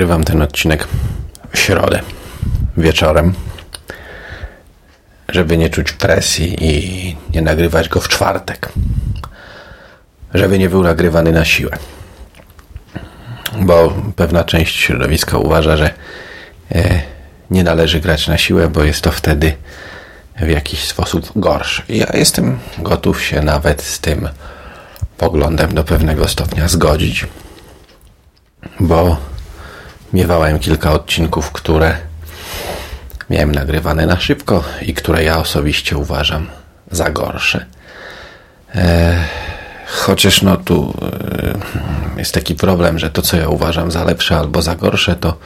Nagrywam ten odcinek w środę wieczorem, żeby nie czuć presji i nie nagrywać go w czwartek. Żeby nie był nagrywany na siłę. Bo pewna część środowiska uważa, że e, nie należy grać na siłę, bo jest to wtedy w jakiś sposób gorszy. Ja jestem gotów się nawet z tym poglądem do pewnego stopnia zgodzić, bo miewałem kilka odcinków, które miałem nagrywane na szybko i które ja osobiście uważam za gorsze. E, chociaż no tu e, jest taki problem, że to co ja uważam za lepsze albo za gorsze, to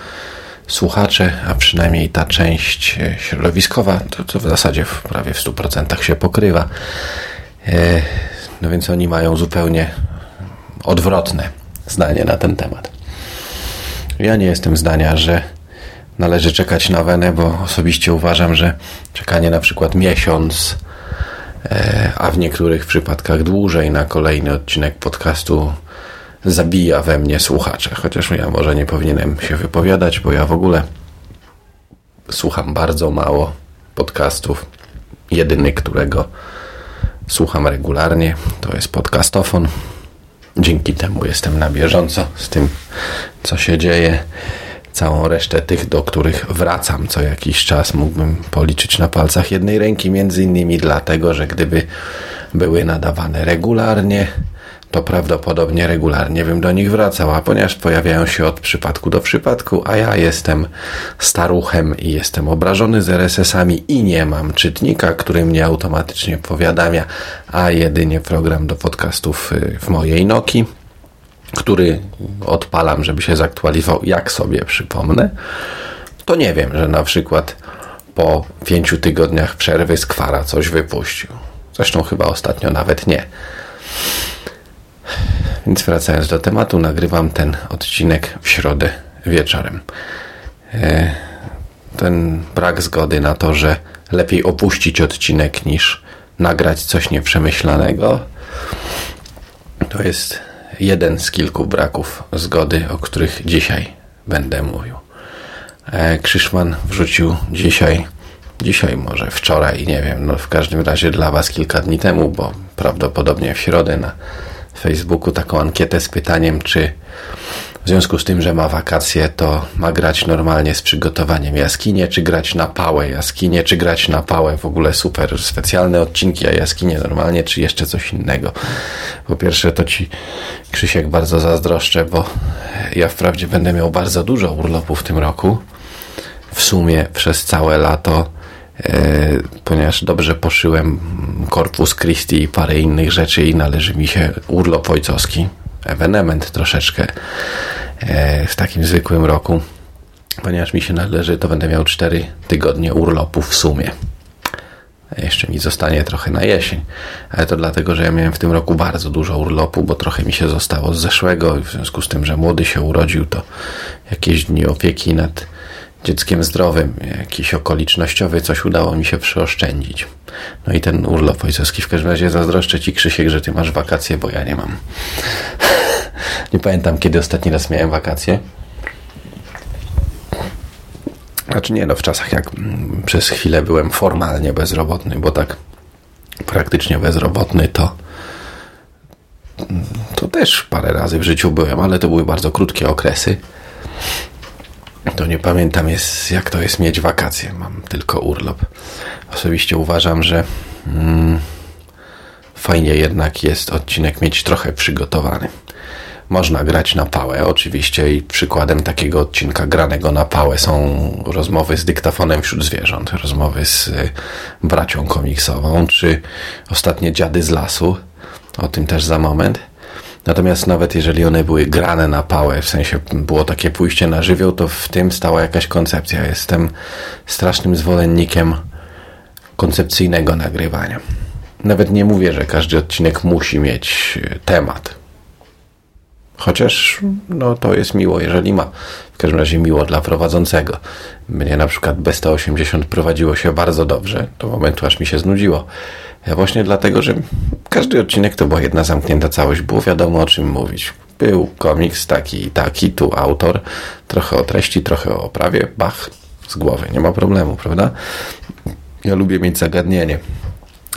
słuchacze, a przynajmniej ta część środowiskowa, to, to w zasadzie w prawie w 100% się pokrywa. E, no więc oni mają zupełnie odwrotne zdanie na ten temat. Ja nie jestem zdania, że należy czekać na wenę, bo osobiście uważam, że czekanie na przykład miesiąc, e, a w niektórych przypadkach dłużej na kolejny odcinek podcastu zabija we mnie słuchacze. Chociaż ja może nie powinienem się wypowiadać, bo ja w ogóle słucham bardzo mało podcastów. Jedyny, którego słucham regularnie, to jest podcastofon. Dzięki temu jestem na bieżąco z tym, co się dzieje. Całą resztę tych, do których wracam co jakiś czas, mógłbym policzyć na palcach jednej ręki, między innymi dlatego, że gdyby były nadawane regularnie, to prawdopodobnie regularnie bym do nich wracał, a ponieważ pojawiają się od przypadku do przypadku, a ja jestem staruchem i jestem obrażony z RSS-ami i nie mam czytnika, który mnie automatycznie powiadamia, a jedynie program do podcastów y, w mojej Noki, który odpalam, żeby się zaktualizował, jak sobie przypomnę, to nie wiem, że na przykład po pięciu tygodniach przerwy Skwara coś wypuścił. Zresztą chyba ostatnio nawet nie. Więc wracając do tematu, nagrywam ten odcinek w środę wieczorem. E, ten brak zgody na to, że lepiej opuścić odcinek niż nagrać coś nieprzemyślanego, to jest jeden z kilku braków zgody, o których dzisiaj będę mówił. E, Krzyszman wrzucił dzisiaj, dzisiaj może wczoraj, nie wiem, no w każdym razie dla Was kilka dni temu, bo prawdopodobnie w środę na Facebooku taką ankietę z pytaniem, czy w związku z tym, że ma wakacje, to ma grać normalnie z przygotowaniem jaskinie, czy grać na pałę jaskinie, czy grać na pałę w ogóle super specjalne odcinki, a jaskinie normalnie, czy jeszcze coś innego. Po pierwsze, to ci Krzysiek bardzo zazdroszczę, bo ja wprawdzie będę miał bardzo dużo urlopu w tym roku. W sumie przez całe lato E, ponieważ dobrze poszyłem Corpus Christi i parę innych rzeczy i należy mi się urlop ojcowski, ewenement troszeczkę e, w takim zwykłym roku. Ponieważ mi się należy, to będę miał 4 tygodnie urlopu w sumie. Jeszcze mi zostanie trochę na jesień, ale to dlatego, że ja miałem w tym roku bardzo dużo urlopu, bo trochę mi się zostało z zeszłego i w związku z tym, że młody się urodził, to jakieś dni opieki nad dzieckiem zdrowym, jakiś okolicznościowy, coś udało mi się przyoszczędzić. No i ten urlop ojcowski. W każdym razie zazdroszczę Ci, Krzysiek, że Ty masz wakacje, bo ja nie mam. nie pamiętam, kiedy ostatni raz miałem wakacje. Znaczy nie, no w czasach jak przez chwilę byłem formalnie bezrobotny, bo tak praktycznie bezrobotny to to też parę razy w życiu byłem, ale to były bardzo krótkie okresy to nie pamiętam jest, jak to jest mieć wakacje. Mam tylko urlop. Osobiście uważam, że mm, fajnie jednak jest odcinek mieć trochę przygotowany. Można grać na pałę, oczywiście, i przykładem takiego odcinka granego na pałę są rozmowy z dyktafonem wśród zwierząt, rozmowy z y, bracią komiksową, czy ostatnie dziady z lasu. O tym też za moment. Natomiast nawet jeżeli one były grane na pałę, w sensie było takie pójście na żywioł, to w tym stała jakaś koncepcja. Jestem strasznym zwolennikiem koncepcyjnego nagrywania. Nawet nie mówię, że każdy odcinek musi mieć e, temat. Chociaż no, to jest miło, jeżeli ma. W każdym razie miło dla prowadzącego. Mnie na przykład B180 prowadziło się bardzo dobrze, do momentu aż mi się znudziło. Właśnie dlatego, że każdy odcinek to była jedna zamknięta całość, było wiadomo o czym mówić. Był komiks taki i taki, tu autor, trochę o treści, trochę o oprawie, bach, z głowy, nie ma problemu, prawda? Ja lubię mieć zagadnienie,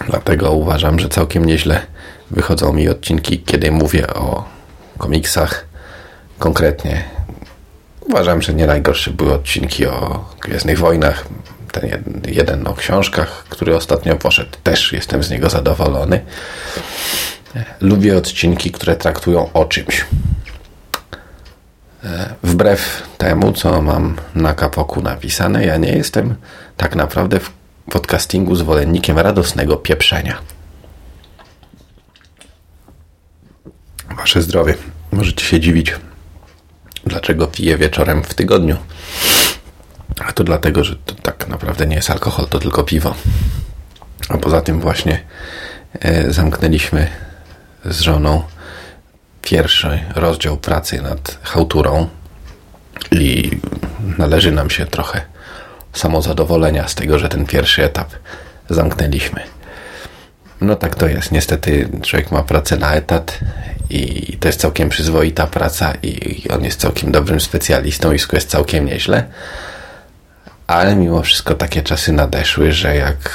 dlatego uważam, że całkiem nieźle wychodzą mi odcinki, kiedy mówię o komiksach konkretnie. Uważam, że nie najgorsze były odcinki o Gwiezdnych Wojnach, ten jeden o książkach, który ostatnio poszedł, też jestem z niego zadowolony. Lubię odcinki, które traktują o czymś. Wbrew temu, co mam na kapoku napisane, ja nie jestem tak naprawdę w podcastingu zwolennikiem radosnego pieprzenia. Wasze zdrowie. Możecie się dziwić, dlaczego piję wieczorem w tygodniu. A to dlatego, że to tak naprawdę nie jest alkohol, to tylko piwo. A poza tym właśnie e, zamknęliśmy z żoną pierwszy rozdział pracy nad chałturą i należy nam się trochę samozadowolenia z tego, że ten pierwszy etap zamknęliśmy. No tak to jest. Niestety człowiek ma pracę na etat i to jest całkiem przyzwoita praca i on jest całkiem dobrym specjalistą i wszystko jest całkiem nieźle. Ale mimo wszystko takie czasy nadeszły, że jak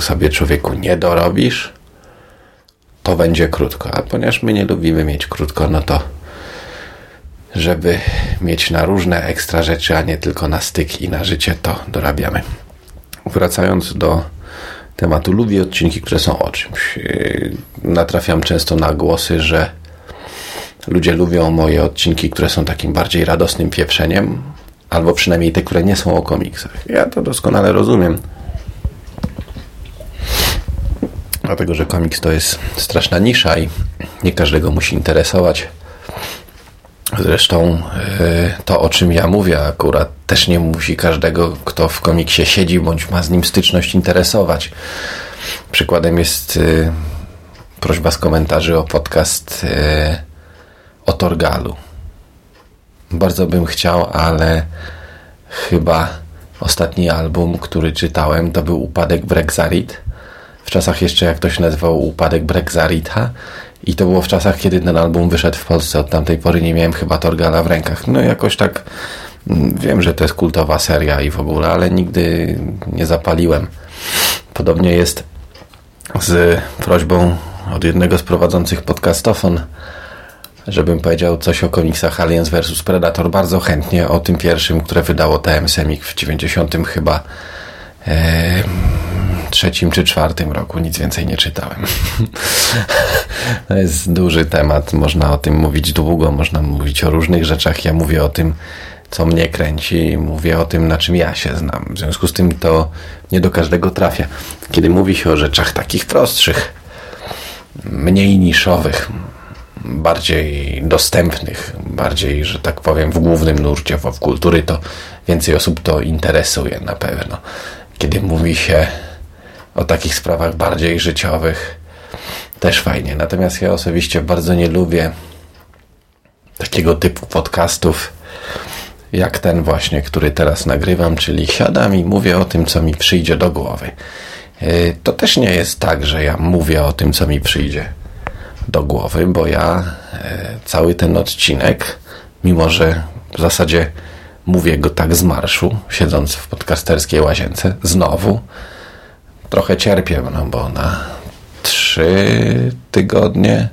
sobie człowieku nie dorobisz, to będzie krótko. A ponieważ my nie lubimy mieć krótko, no to żeby mieć na różne ekstra rzeczy, a nie tylko na styk i na życie, to dorabiamy. Wracając do tematu, lubię odcinki, które są o czymś. Natrafiam często na głosy, że ludzie lubią moje odcinki, które są takim bardziej radosnym pieprzeniem, albo przynajmniej te, które nie są o komiksach. Ja to doskonale rozumiem. Dlatego, że komiks to jest straszna nisza i nie każdego musi interesować. Zresztą e, to, o czym ja mówię, akurat też nie musi każdego, kto w komiksie siedzi bądź ma z nim styczność, interesować. Przykładem jest e, prośba z komentarzy o podcast e, o Torgalu. Bardzo bym chciał, ale chyba ostatni album, który czytałem, to był Upadek Brexarit. W czasach jeszcze, jak to się nazywał, Upadek Brexarita. I to było w czasach, kiedy ten album wyszedł w Polsce. Od tamtej pory nie miałem chyba Torgala w rękach. No jakoś tak mm, wiem, że to jest kultowa seria i w ogóle, ale nigdy nie zapaliłem. Podobnie jest z prośbą od jednego z prowadzących podcastofon, żebym powiedział coś o komiksach Aliens vs Predator. Bardzo chętnie o tym pierwszym, które wydało TM Semik w 90 chyba e, trzecim czy czwartym roku. Nic więcej nie czytałem. to jest duży temat. Można o tym mówić długo. Można mówić o różnych rzeczach. Ja mówię o tym, co mnie kręci. Mówię o tym, na czym ja się znam. W związku z tym to nie do każdego trafia. Kiedy mówi się o rzeczach takich prostszych, mniej niszowych, bardziej dostępnych, bardziej, że tak powiem, w głównym nurcie w kultury, to więcej osób to interesuje na pewno. Kiedy mówi się o takich sprawach bardziej życiowych, też fajnie. Natomiast ja osobiście bardzo nie lubię takiego typu podcastów, jak ten właśnie, który teraz nagrywam, czyli siadam i mówię o tym, co mi przyjdzie do głowy. Y, to też nie jest tak, że ja mówię o tym, co mi przyjdzie do głowy, bo ja e, cały ten odcinek, mimo że w zasadzie mówię go tak z marszu, siedząc w podcasterskiej łazience, znowu trochę cierpię, no bo na trzy tygodnie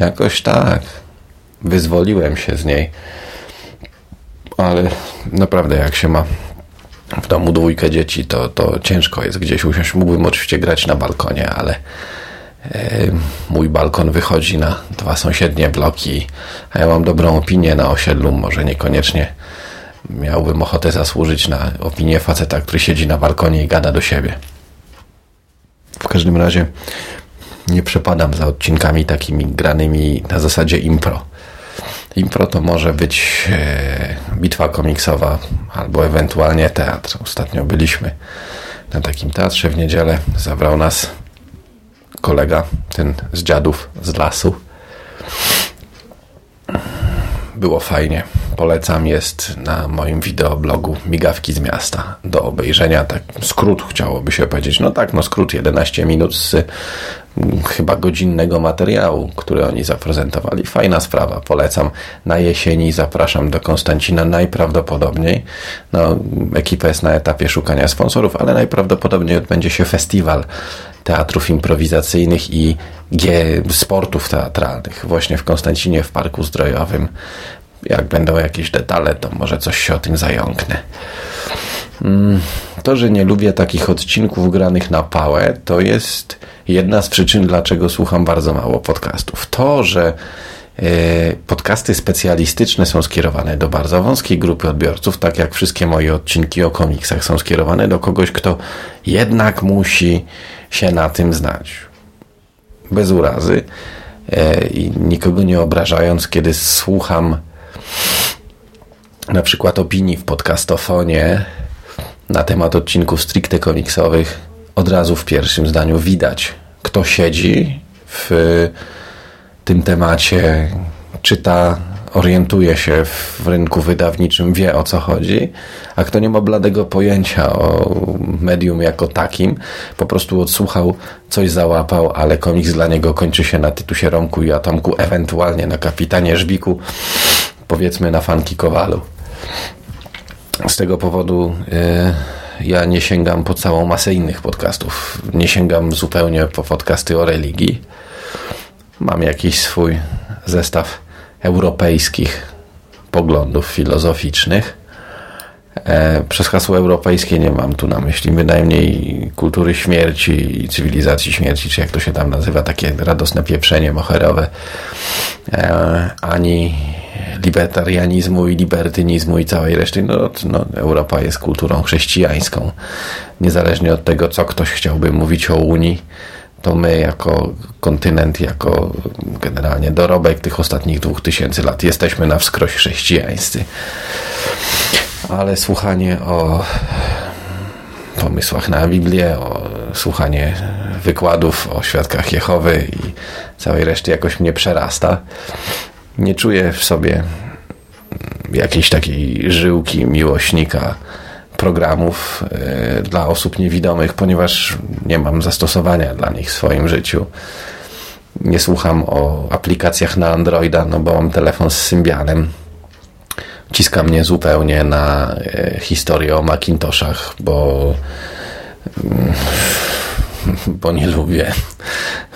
jakoś tak wyzwoliłem się z niej. Ale naprawdę jak się ma w domu dwójkę dzieci, to, to ciężko jest gdzieś usiąść. Mógłbym oczywiście grać na balkonie, ale mój balkon wychodzi na dwa sąsiednie bloki, a ja mam dobrą opinię na osiedlu, może niekoniecznie miałbym ochotę zasłużyć na opinię faceta, który siedzi na balkonie i gada do siebie. W każdym razie nie przepadam za odcinkami takimi granymi na zasadzie impro. Impro to może być e, bitwa komiksowa albo ewentualnie teatr. Ostatnio byliśmy na takim teatrze w niedzielę. Zabrał nas kolega, ten z dziadów z lasu. Było fajnie. Polecam, jest na moim wideoblogu Migawki z miasta do obejrzenia. Tak skrót chciałoby się powiedzieć. No tak, no skrót 11 minut z chyba godzinnego materiału, który oni zaprezentowali. Fajna sprawa, polecam. Na jesieni zapraszam do Konstancina najprawdopodobniej. No, ekipa jest na etapie szukania sponsorów, ale najprawdopodobniej odbędzie się festiwal teatrów improwizacyjnych i sportów teatralnych właśnie w Konstancinie w Parku Zdrojowym. Jak będą jakieś detale, to może coś się o tym zająknę. Mm, to, że nie lubię takich odcinków granych na pałę, to jest jedna z przyczyn, dlaczego słucham bardzo mało podcastów. To, że e, podcasty specjalistyczne są skierowane do bardzo wąskiej grupy odbiorców, tak jak wszystkie moje odcinki o komiksach są skierowane do kogoś, kto jednak musi się na tym znać. Bez urazy e, i nikogo nie obrażając, kiedy słucham na przykład opinii w podcastofonie na temat odcinków stricte komiksowych, od razu w pierwszym zdaniu widać, kto siedzi w tym temacie, czyta, orientuje się w rynku wydawniczym, wie o co chodzi, a kto nie ma bladego pojęcia o medium jako takim, po prostu odsłuchał, coś załapał, ale komiks dla niego kończy się na Tytusie Romku i Atomku, ewentualnie na Kapitanie Żbiku, powiedzmy na Fanki Kowalu. Z tego powodu yy, ja nie sięgam po całą masę innych podcastów. Nie sięgam zupełnie po podcasty o religii. Mam jakiś swój zestaw europejskich poglądów filozoficznych. E, przez hasło europejskie nie mam tu na myśli bynajmniej kultury śmierci i cywilizacji śmierci, czy jak to się tam nazywa, takie radosne pieprzenie moherowe, e, ani libertarianizmu i libertynizmu i całej reszty. No, no, Europa jest kulturą chrześcijańską. Niezależnie od tego, co ktoś chciałby mówić o Unii, to my jako kontynent, jako generalnie dorobek tych ostatnich dwóch tysięcy lat jesteśmy na wskroś chrześcijańscy. Ale słuchanie o pomysłach na Biblię, o słuchanie wykładów o świadkach Jehowy i całej reszty jakoś mnie przerasta nie czuję w sobie jakiejś takiej żyłki miłośnika programów y, dla osób niewidomych, ponieważ nie mam zastosowania dla nich w swoim życiu. Nie słucham o aplikacjach na Androida, no bo mam telefon z Symbianem. Ciska mnie zupełnie na y, historię o Macintoshach, bo mm, bo nie lubię.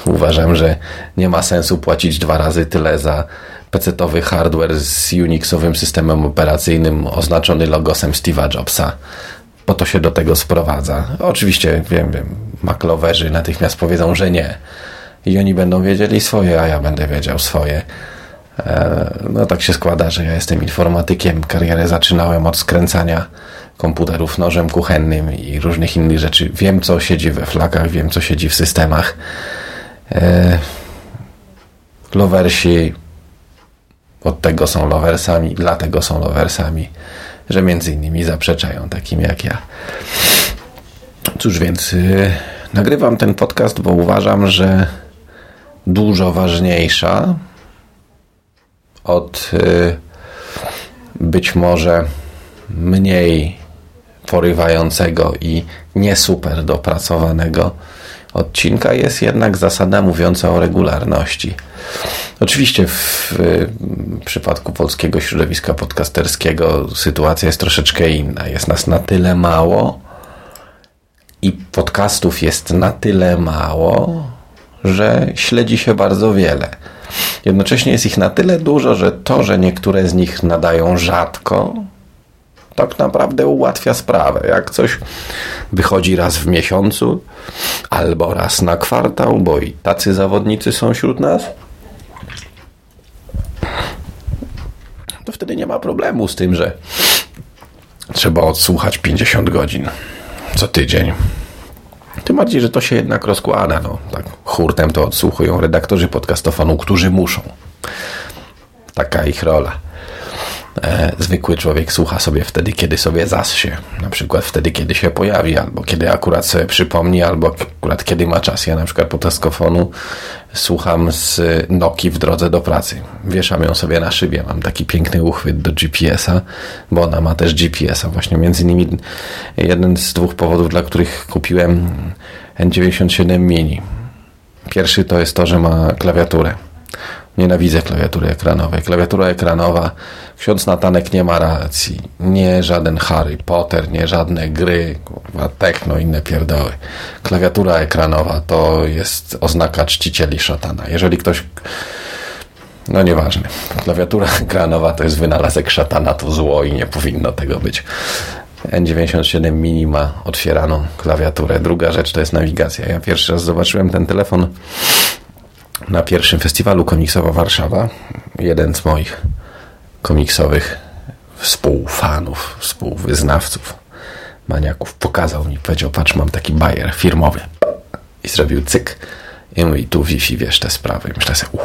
Uważam, że nie ma sensu płacić dwa razy tyle za PC-owy hardware z Unixowym systemem operacyjnym oznaczony logosem Steve'a Jobsa. Bo to się do tego sprowadza. Oczywiście, wiem, wiem, maklowerzy natychmiast powiedzą, że nie. I oni będą wiedzieli swoje, a ja będę wiedział swoje. E, no tak się składa, że ja jestem informatykiem. Karierę zaczynałem od skręcania komputerów nożem kuchennym i różnych innych rzeczy. Wiem, co siedzi we flakach, wiem, co siedzi w systemach. E, lowersi od tego są loversami, dlatego są loversami, że między innymi zaprzeczają takim jak ja. Cóż więc, yy, nagrywam ten podcast, bo uważam, że dużo ważniejsza od yy, być może mniej porywającego i nie super dopracowanego odcinka jest jednak zasada mówiąca o regularności. Oczywiście w, w przypadku polskiego środowiska podcasterskiego sytuacja jest troszeczkę inna. Jest nas na tyle mało i podcastów jest na tyle mało, że śledzi się bardzo wiele. Jednocześnie jest ich na tyle dużo, że to, że niektóre z nich nadają rzadko, tak naprawdę ułatwia sprawę. Jak coś wychodzi raz w miesiącu albo raz na kwartał, bo i tacy zawodnicy są wśród nas, to wtedy nie ma problemu z tym, że trzeba odsłuchać 50 godzin co tydzień. Tym bardziej, że to się jednak rozkłada. No, tak hurtem to odsłuchują redaktorzy podcastofonu, którzy muszą. Taka ich rola. E, zwykły człowiek słucha sobie wtedy, kiedy sobie zasie. Na przykład wtedy, kiedy się pojawi, albo kiedy akurat sobie przypomni, albo akurat kiedy ma czas. Ja na przykład podcaskofonu słucham z Noki w drodze do pracy. Wieszam ją sobie na szybie. Mam taki piękny uchwyt do GPS-a, bo ona ma też GPS-a. Właśnie między innymi jeden z dwóch powodów, dla których kupiłem N97 Mini Pierwszy to jest to, że ma klawiaturę. Nienawidzę klawiatury ekranowej. Klawiatura ekranowa, ksiądz Natanek nie ma racji. Nie żaden Harry Potter, nie żadne gry, kurwa, techno, inne pierdoły. Klawiatura ekranowa to jest oznaka czcicieli szatana. Jeżeli ktoś no nieważne. Klawiatura ekranowa to jest wynalazek szatana, to zło i nie powinno tego być. N97 Mini ma otwieraną klawiaturę. Druga rzecz to jest nawigacja. Ja pierwszy raz zobaczyłem ten telefon na pierwszym festiwalu komiksowa Warszawa. Jeden z moich komiksowych współfanów, współwyznawców, maniaków pokazał mi, powiedział, patrz, mam taki bajer firmowy. I zrobił cyk. I mówi, tu Wi-Fi, wiesz, te sprawy. I myślę sobie, uff,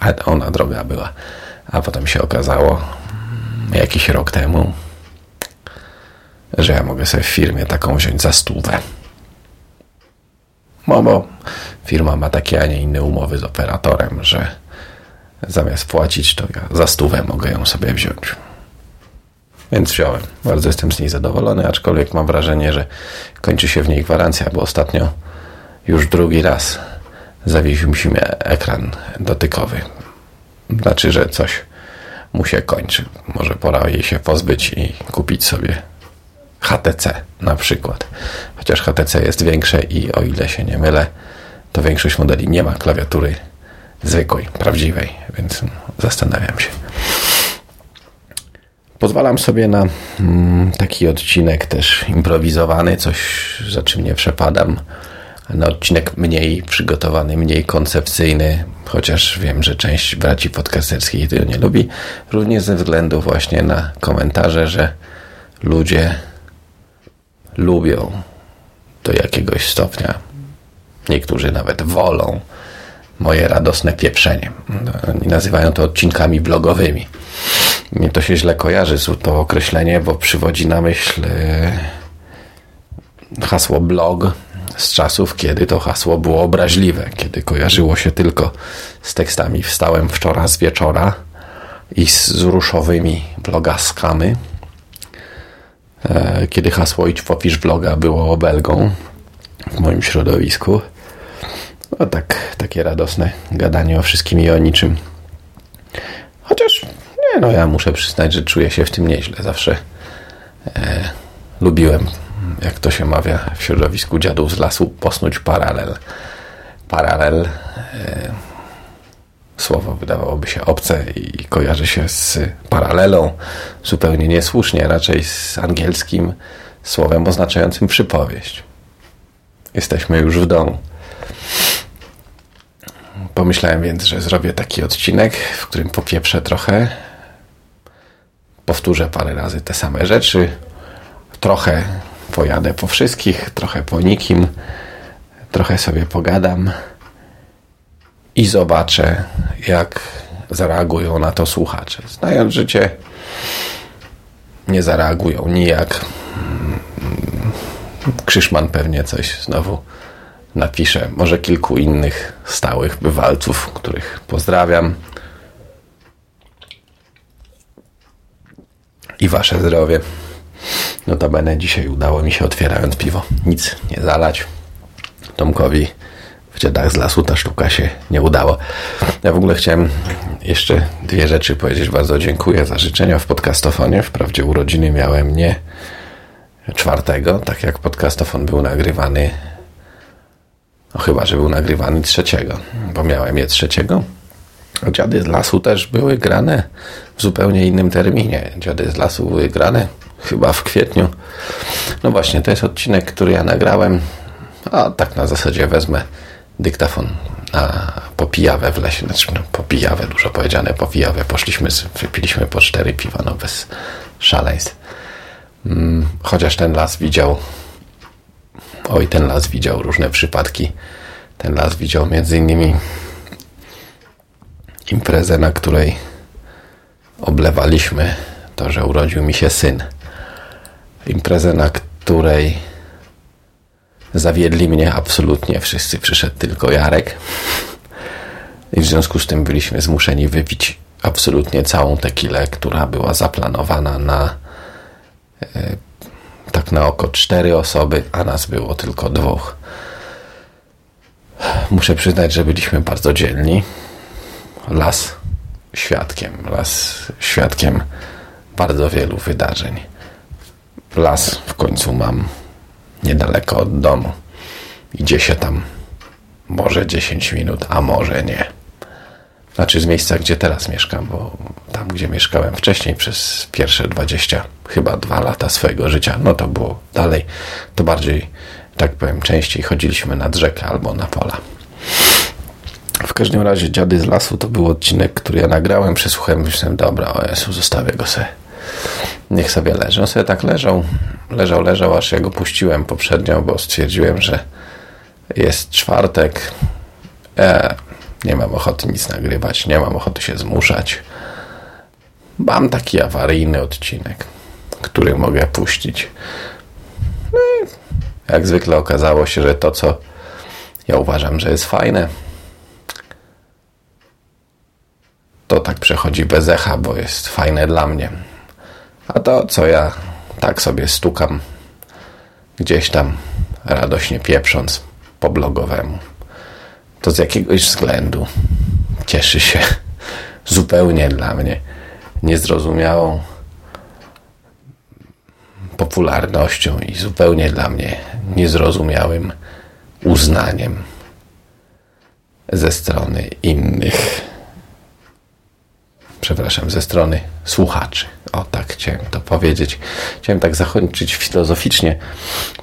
a ona droga była. A potem się okazało, jakiś rok temu, że ja mogę sobie w firmie taką wziąć za stówę. No bo firma ma takie, a nie inne umowy z operatorem, że zamiast płacić, to ja za stówę mogę ją sobie wziąć. Więc wziąłem. Bardzo jestem z niej zadowolony, aczkolwiek mam wrażenie, że kończy się w niej gwarancja, bo ostatnio już drugi raz zawiesił mi się ekran dotykowy. Znaczy, że coś mu się kończy. Może pora jej się pozbyć i kupić sobie HTC na przykład. Chociaż HTC jest większe i o ile się nie mylę, to większość modeli nie ma klawiatury zwykłej, prawdziwej, więc zastanawiam się. Pozwalam sobie na mm, taki odcinek też improwizowany, coś za czym nie przepadam. Na odcinek mniej przygotowany, mniej koncepcyjny, chociaż wiem, że część braci podcasterskich tego nie lubi, również ze względu właśnie na komentarze, że ludzie lubią do jakiegoś stopnia, niektórzy nawet wolą moje radosne pieprzenie. Nazywają to odcinkami blogowymi. Mnie to się źle kojarzy, to określenie, bo przywodzi na myśl e, hasło blog z czasów, kiedy to hasło było obraźliwe, kiedy kojarzyło się tylko z tekstami wstałem wczoraj z wieczora i z ruszowymi blogaskami E, kiedy hasło idź popisz bloga było obelgą w moim środowisku. No tak, takie radosne gadanie o wszystkim i o niczym. Chociaż, nie no, ja muszę przyznać, że czuję się w tym nieźle. Zawsze e, lubiłem, jak to się mawia w środowisku dziadów z lasu, posnuć paralel. Paralel e, Słowo wydawałoby się obce i kojarzy się z paralelą zupełnie niesłusznie, raczej z angielskim słowem oznaczającym przypowieść. Jesteśmy już w domu. Pomyślałem więc, że zrobię taki odcinek, w którym popieprzę trochę. Powtórzę parę razy te same rzeczy. Trochę pojadę po wszystkich, trochę po nikim. Trochę sobie pogadam i zobaczę, jak zareagują na to słuchacze. Znając życie, nie zareagują nijak. Krzyszman pewnie coś znowu napisze. Może kilku innych stałych bywalców, których pozdrawiam. I wasze zdrowie. Notabene dzisiaj udało mi się otwierając piwo nic nie zalać. Tomkowi w dziadach z lasu ta sztuka się nie udała. Ja w ogóle chciałem jeszcze dwie rzeczy powiedzieć. Bardzo dziękuję za życzenia w podcastofonie. Wprawdzie urodziny miałem nie czwartego, tak jak podcastofon był nagrywany no chyba, że był nagrywany trzeciego, bo miałem je trzeciego. Dziady z lasu też były grane w zupełnie innym terminie. Dziady z lasu były grane chyba w kwietniu. No właśnie, to jest odcinek, który ja nagrałem. A tak na zasadzie wezmę dyktafon na popijawę w lesie, znaczy no, popijawę, dużo powiedziane, popijawę, poszliśmy, wypiliśmy po cztery piwa, no bez szaleństw. Mm, chociaż ten las widział, oj, ten las widział różne przypadki. Ten las widział między innymi imprezę, na której oblewaliśmy to, że urodził mi się syn. Imprezę, na której Zawiedli mnie absolutnie wszyscy, przyszedł tylko Jarek. I w związku z tym byliśmy zmuszeni wypić absolutnie całą tequilę, która była zaplanowana na e, tak na oko cztery osoby, a nas było tylko dwóch. Muszę przyznać, że byliśmy bardzo dzielni. Las świadkiem, las świadkiem bardzo wielu wydarzeń. Las w końcu mam niedaleko od domu. Idzie się tam może 10 minut, a może nie. Znaczy z miejsca, gdzie teraz mieszkam, bo tam, gdzie mieszkałem wcześniej przez pierwsze 20, chyba dwa lata swojego życia, no to było dalej, to bardziej, tak powiem, częściej chodziliśmy nad rzekę albo na pola. W każdym razie Dziady z lasu to był odcinek, który ja nagrałem, przesłuchałem, myślałem, dobra, o Jezu, zostawię go sobie. Niech sobie leży. On sobie tak leżał, leżał, leżał, aż ja go puściłem poprzednio, bo stwierdziłem, że jest czwartek. E, nie mam ochoty nic nagrywać, nie mam ochoty się zmuszać. Mam taki awaryjny odcinek, który mogę puścić. No i jak zwykle okazało się, że to, co ja uważam, że jest fajne, to tak przechodzi bez echa, bo jest fajne dla mnie. A to, co ja tak sobie stukam gdzieś tam radośnie pieprząc po blogowemu, to z jakiegoś względu cieszy się zupełnie dla mnie niezrozumiałą popularnością i zupełnie dla mnie niezrozumiałym uznaniem ze strony innych przepraszam, ze strony słuchaczy. O tak chciałem to powiedzieć. Chciałem tak zakończyć filozoficznie,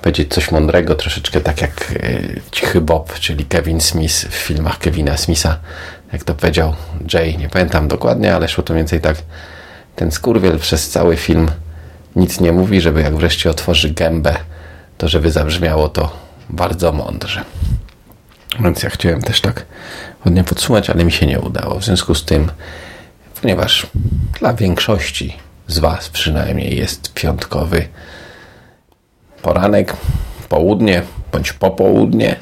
powiedzieć coś mądrego, troszeczkę tak jak e, Cichy Bob, czyli Kevin Smith w filmach Kevina Smitha, jak to powiedział Jay, nie pamiętam dokładnie, ale szło to mniej więcej tak. Ten skurwiel przez cały film nic nie mówi, żeby jak wreszcie otworzy gębę, to żeby zabrzmiało to bardzo mądrze. Więc ja chciałem też tak ładnie podsumować, ale mi się nie udało. W związku z tym ponieważ dla większości z Was przynajmniej jest piątkowy poranek, południe bądź popołudnie,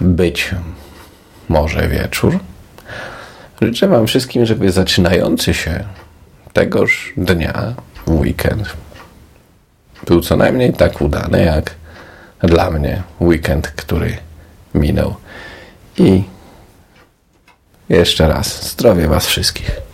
być może wieczór. Życzę Wam wszystkim, żeby zaczynający się tegoż dnia weekend był co najmniej tak udany jak dla mnie weekend, który minął. I jeszcze raz zdrowie Was wszystkich.